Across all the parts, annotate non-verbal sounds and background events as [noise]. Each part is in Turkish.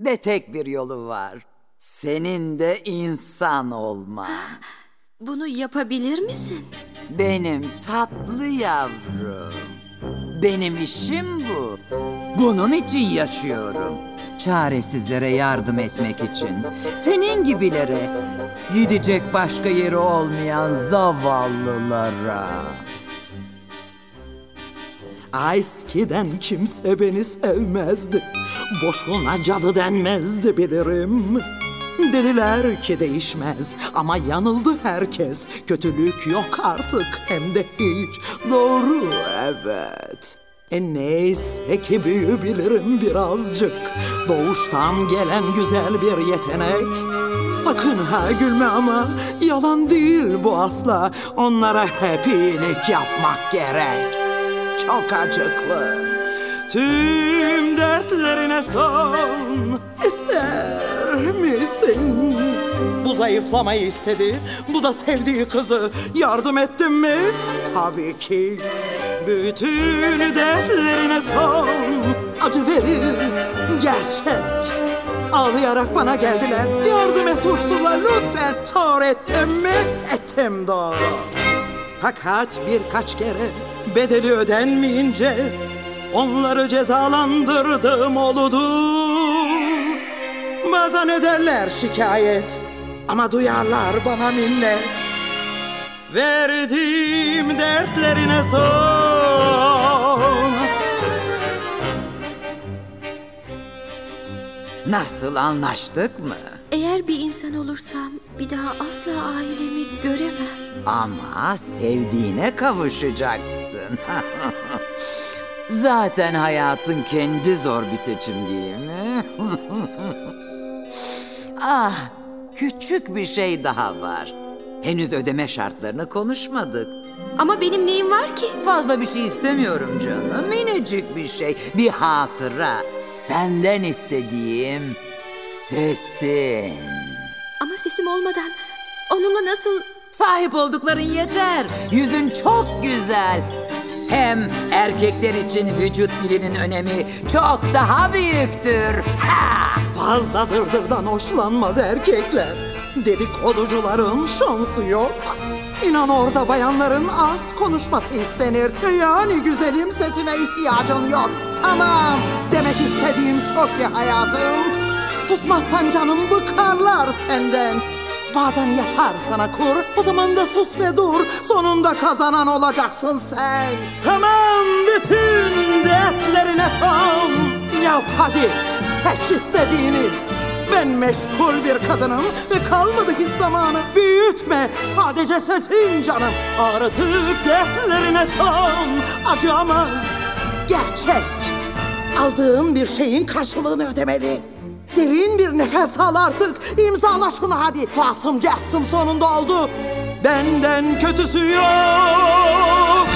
Ve tek bir yolu var. Senin de insan olman. [gasps] Bunu yapabilir misin? Benim tatlı yavrum. Benim işim bu. Bunun için yaşıyorum. Çaresizlere yardım etmek için. Senin gibilere. Gidecek başka yeri olmayan zavallılara. Eskiden kimse beni sevmezdi. Boşuna cadı denmezdi bilirim. Dediler ki değişmez ama yanıldı herkes. Kötülük yok artık hem de hiç. Doğru evet. E neyse ki büyü bilirim birazcık. Doğuştan gelen güzel bir yetenek. Sakın ha gülme ama yalan değil bu asla. Onlara hep iyilik yapmak gerek çok acıklı. Tüm dertlerine son ister misin? Bu zayıflamayı istedi, bu da sevdiği kızı. Yardım ettim mi? Tabii ki. Bütün dertlerine son acı verir gerçek. Ağlayarak bana geldiler. Yardım et Ursular lütfen. Sor ettim mi? Ettim doğru. Fakat birkaç kere bedeli ödenmeyince onları cezalandırdım oldu. Bazen ederler şikayet ama duyarlar bana minnet. Verdiğim dertlerine son. Nasıl anlaştık mı? Eğer bir insan olursam bir daha asla ailemi göremem. Ama sevdiğine kavuşacaksın. [laughs] Zaten hayatın kendi zor bir seçim değil mi? [laughs] ah, küçük bir şey daha var. Henüz ödeme şartlarını konuşmadık. Ama benim neyim var ki? Fazla bir şey istemiyorum canım. Minicik bir şey, bir hatıra. Senden istediğim sesin. Ama sesim olmadan onunla nasıl... Sahip oldukların yeter. Yüzün çok güzel. Hem erkekler için vücut dilinin önemi çok daha büyüktür. Ha! Fazla dırdırdan hoşlanmaz erkekler. Dedikoducuların şansı yok. İnan orada bayanların az konuşması istenir. Yani güzelim sesine ihtiyacın yok. Tamam. Demek istediğim şu ki hayatım. Susmazsan canım bıkarlar senden. Bazen yapar sana kur. O zaman da sus ve dur. Sonunda kazanan olacaksın sen. Tamam bütün dertlerine son. Yap hadi. Seç istediğini. Ben meşgul bir kadınım ve kalmadı hiç zamanı. Büyütme sadece sesin canım. Artık dertlerine son. Acı ama gerçek. Aldığın bir şeyin karşılığını ödemeli. Derin bir nefes al artık. İmzala şunu hadi. Fasım Jackson sonunda oldu. Benden kötüsü yok.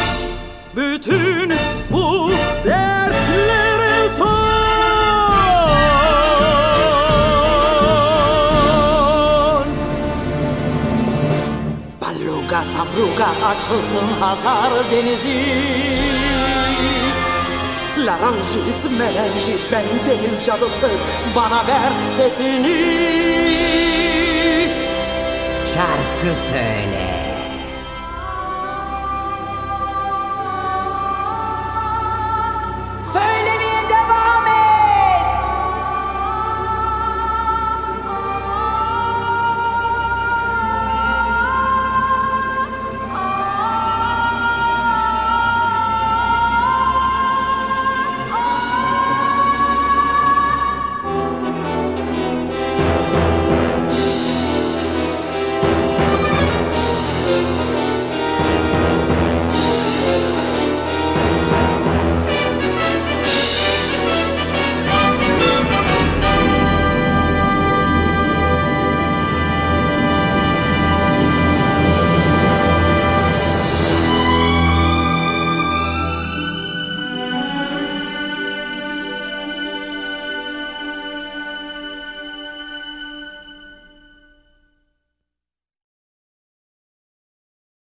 Bütün bu dertlere son. Baluga savruga açılsın Hazar denizi. Laranjit, merenjit, ben deniz cadısı Bana ver sesini Şarkı söyle.